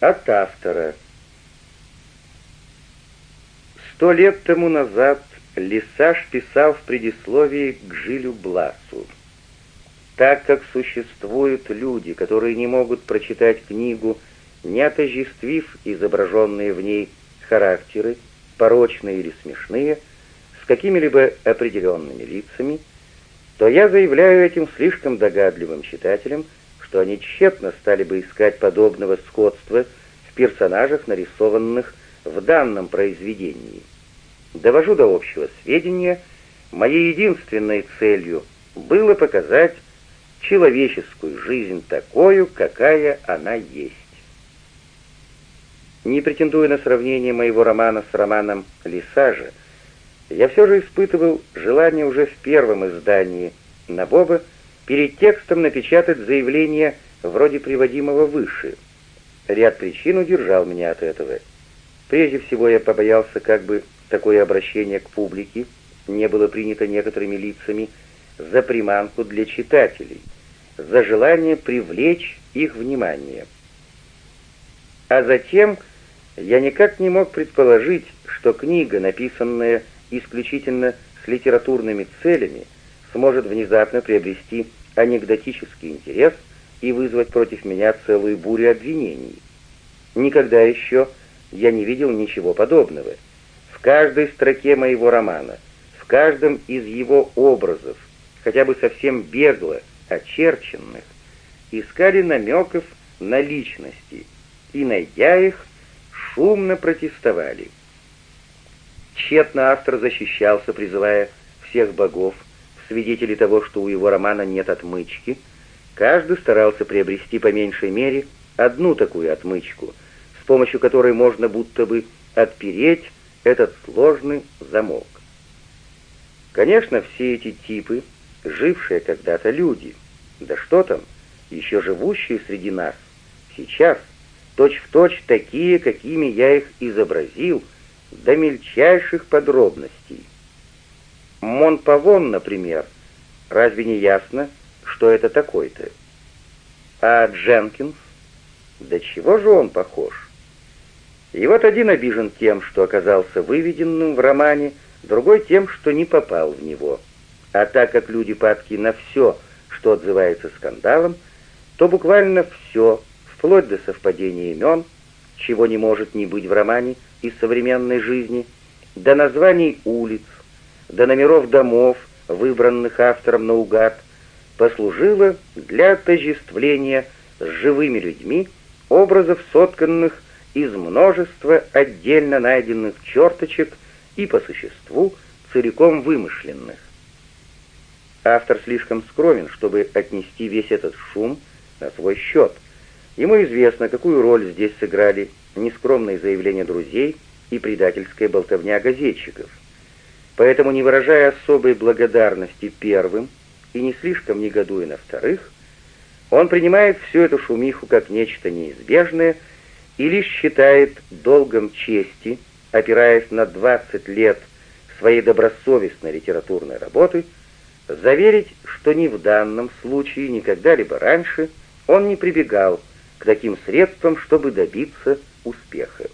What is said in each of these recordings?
От автора. Сто лет тому назад Лисаж писал в предисловии к Жилю Бласу. Так как существуют люди, которые не могут прочитать книгу, не отождествив изображенные в ней характеры, порочные или смешные, с какими-либо определенными лицами, то я заявляю этим слишком догадливым читателям, что они тщетно стали бы искать подобного сходства в персонажах, нарисованных в данном произведении. Довожу до общего сведения, моей единственной целью было показать человеческую жизнь такую, какая она есть. Не претендуя на сравнение моего романа с романом Лисажа, я все же испытывал желание уже в первом издании Набоба перед текстом напечатать заявление вроде приводимого выше. Ряд причин удержал меня от этого. Прежде всего я побоялся, как бы такое обращение к публике не было принято некоторыми лицами за приманку для читателей, за желание привлечь их внимание. А затем я никак не мог предположить, что книга, написанная исключительно с литературными целями, сможет внезапно приобрести анекдотический интерес и вызвать против меня целую бурю обвинений. Никогда еще я не видел ничего подобного. В каждой строке моего романа, в каждом из его образов, хотя бы совсем бегло очерченных, искали намеков на личности, и, найдя их, шумно протестовали. Тщетно автор защищался, призывая всех богов, свидетели того, что у его романа нет отмычки, каждый старался приобрести по меньшей мере одну такую отмычку, с помощью которой можно будто бы отпереть этот сложный замок. Конечно, все эти типы, жившие когда-то люди, да что там, еще живущие среди нас, сейчас, точь-в-точь точь такие, какими я их изобразил, до мельчайших подробностей. Монпавон, например, разве не ясно, что это такой-то? А Дженкинс? Да чего же он похож? И вот один обижен тем, что оказался выведенным в романе, другой тем, что не попал в него. А так как люди падки на все, что отзывается скандалом, то буквально все, вплоть до совпадения имен, чего не может не быть в романе из современной жизни, до названий улиц, до номеров домов, выбранных автором наугад, послужило для отождествления с живыми людьми образов, сотканных из множества отдельно найденных черточек и по существу целиком вымышленных. Автор слишком скромен, чтобы отнести весь этот шум на свой счет. Ему известно, какую роль здесь сыграли нескромные заявления друзей и предательская болтовня газетчиков. Поэтому, не выражая особой благодарности первым и не слишком негодуя на вторых, он принимает всю эту шумиху как нечто неизбежное и лишь считает долгом чести, опираясь на 20 лет своей добросовестной литературной работы, заверить, что ни в данном случае, ни когда-либо раньше он не прибегал к таким средствам, чтобы добиться успеха.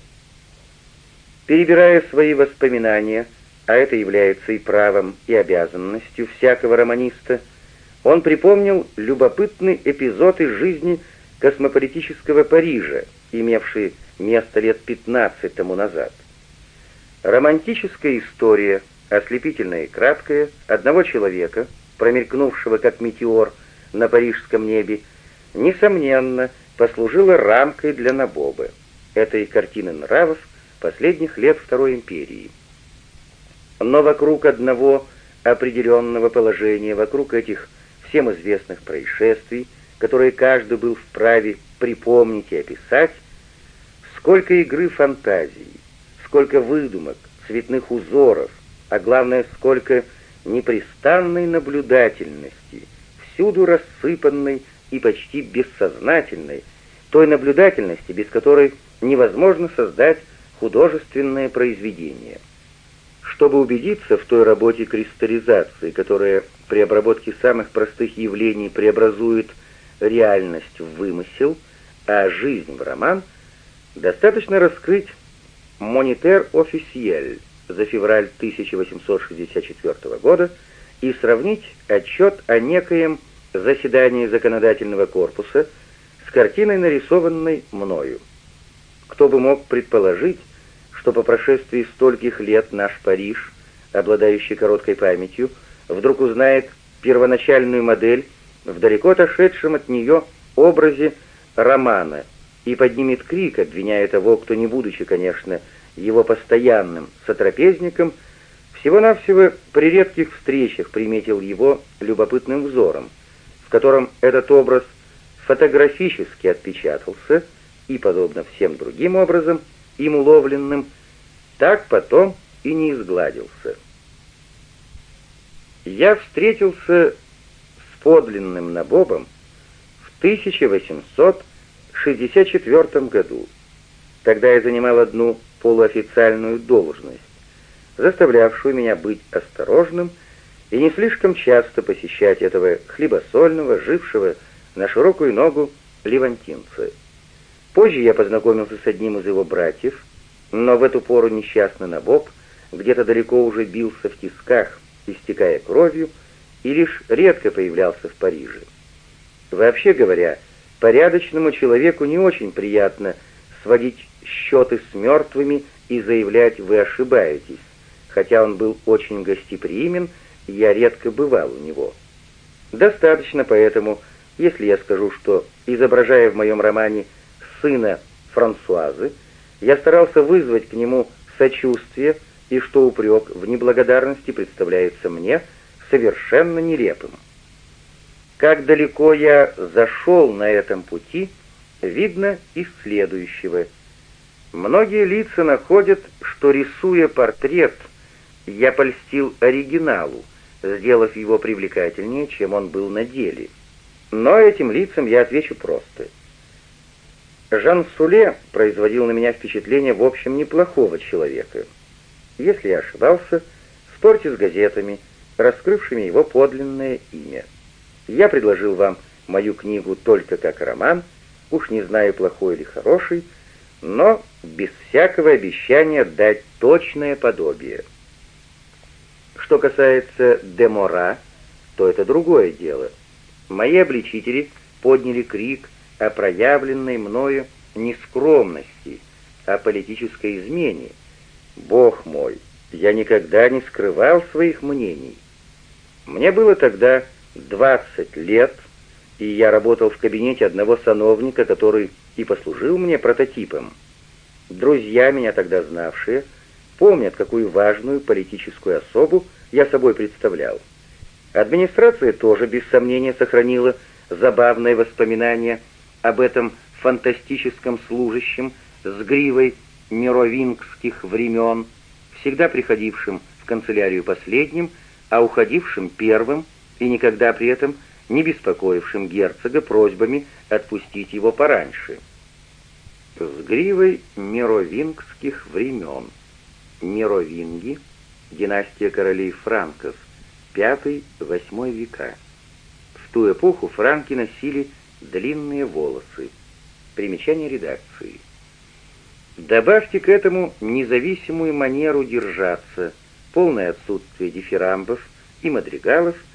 Перебирая свои воспоминания, а это является и правом, и обязанностью всякого романиста, он припомнил любопытный эпизод из жизни космополитического Парижа, имевший место лет 15 тому назад. Романтическая история, ослепительная и краткая, одного человека, промелькнувшего как метеор на парижском небе, несомненно, послужила рамкой для Набоба, этой картины нравов последних лет Второй империи. Но вокруг одного определенного положения, вокруг этих всем известных происшествий, которые каждый был вправе припомнить и описать, сколько игры фантазии, сколько выдумок, цветных узоров, а главное, сколько непрестанной наблюдательности, всюду рассыпанной и почти бессознательной, той наблюдательности, без которой невозможно создать художественное произведение. Чтобы убедиться в той работе кристаллизации, которая при обработке самых простых явлений преобразует реальность в вымысел, а жизнь в роман, Достаточно раскрыть «Монитер официель» за февраль 1864 года и сравнить отчет о некоем заседании законодательного корпуса с картиной, нарисованной мною. Кто бы мог предположить, что по прошествии стольких лет наш Париж, обладающий короткой памятью, вдруг узнает первоначальную модель в далеко отошедшем от нее образе романа и поднимет крик, обвиняя того, кто не будучи, конечно, его постоянным сотрапезником, всего-навсего при редких встречах приметил его любопытным взором, в котором этот образ фотографически отпечатался и, подобно всем другим образом, им уловленным, так потом и не изгладился. Я встретился с подлинным Набобом в 1864 году. Тогда я занимал одну полуофициальную должность, заставлявшую меня быть осторожным и не слишком часто посещать этого хлебосольного, жившего на широкую ногу левантинца. Позже я познакомился с одним из его братьев, но в эту пору несчастный Набоб где-то далеко уже бился в тисках, истекая кровью, и лишь редко появлялся в Париже. Вообще говоря, порядочному человеку не очень приятно сводить счеты с мертвыми и заявлять «вы ошибаетесь», хотя он был очень гостеприимен, я редко бывал у него. Достаточно поэтому, если я скажу, что, изображая в моем романе сына Франсуазы, я старался вызвать к нему сочувствие, и что упрек в неблагодарности представляется мне совершенно нелепым. Как далеко я зашел на этом пути, видно из следующего – Многие лица находят, что рисуя портрет, я польстил оригиналу, сделав его привлекательнее, чем он был на деле. Но этим лицам я отвечу просто. Жан Суле производил на меня впечатление в общем неплохого человека. Если я ошибался, спорьте с газетами, раскрывшими его подлинное имя. Я предложил вам мою книгу только как роман, уж не знаю, плохой или хороший, но без всякого обещания дать точное подобие. Что касается Демора, то это другое дело. Мои обличители подняли крик о проявленной мною нескромности, о политической измене. Бог мой, я никогда не скрывал своих мнений. Мне было тогда 20 лет, и я работал в кабинете одного сановника, который и послужил мне прототипом. Друзья, меня тогда знавшие, помнят, какую важную политическую особу я собой представлял. Администрация тоже, без сомнения, сохранила забавные воспоминания об этом фантастическом служащем с гривой мировингских времен, всегда приходившим в канцелярию последним, а уходившим первым и никогда при этом не беспокоившим герцога просьбами отпустить его пораньше. С гривой мировингских времен. Мировинги — династия королей франков, V-VIII века. В ту эпоху франки носили длинные волосы. Примечание редакции. Добавьте к этому независимую манеру держаться, полное отсутствие дифирамбов и мадригалов —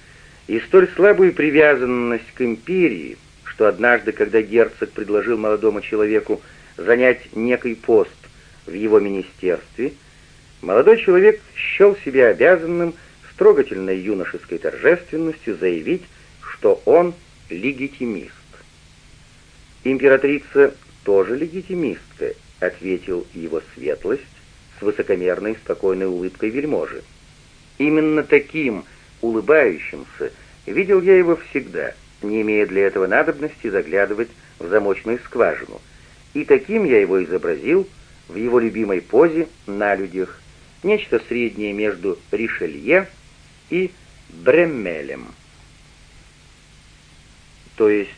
и столь слабую привязанность к империи, что однажды, когда герцог предложил молодому человеку занять некий пост в его министерстве, молодой человек счел себя обязанным с трогательной юношеской торжественностью заявить, что он легитимист. «Императрица тоже легитимистка», — ответил его светлость с высокомерной спокойной улыбкой вельможи. Именно таким улыбающимся, видел я его всегда, не имея для этого надобности заглядывать в замочную скважину. И таким я его изобразил в его любимой позе на людях, нечто среднее между Ришелье и Бреммелем. То есть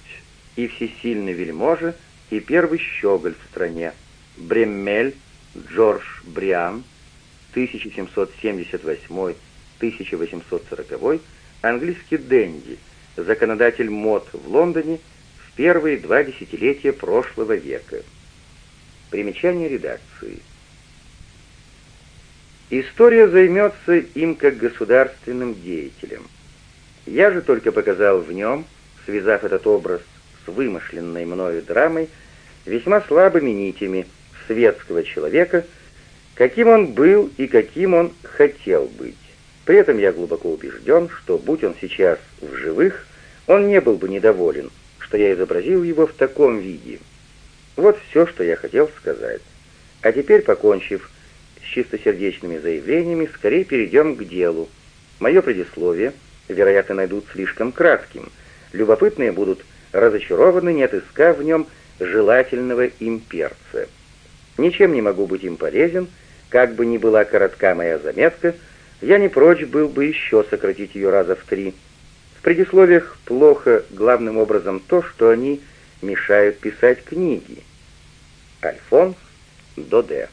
и всесильный вельможа, и первый щеголь в стране. Бреммель Джордж Бриан, 1778 1840 английский денди, законодатель мод в Лондоне в первые два десятилетия прошлого века. Примечание редакции. История займется им как государственным деятелем. Я же только показал в нем, связав этот образ с вымышленной мною драмой, весьма слабыми нитями светского человека, каким он был и каким он хотел быть. При этом я глубоко убежден, что, будь он сейчас в живых, он не был бы недоволен, что я изобразил его в таком виде. Вот все, что я хотел сказать. А теперь, покончив с чистосердечными заявлениями, скорее перейдем к делу. Мое предисловие, вероятно, найдут слишком кратким. Любопытные будут разочарованы, не отыскав в нем желательного имперца. Ничем не могу быть им полезен, как бы ни была коротка моя заметка, я не прочь был бы еще сократить ее раза в три. В предисловиях плохо главным образом то, что они мешают писать книги. Альфонс Доде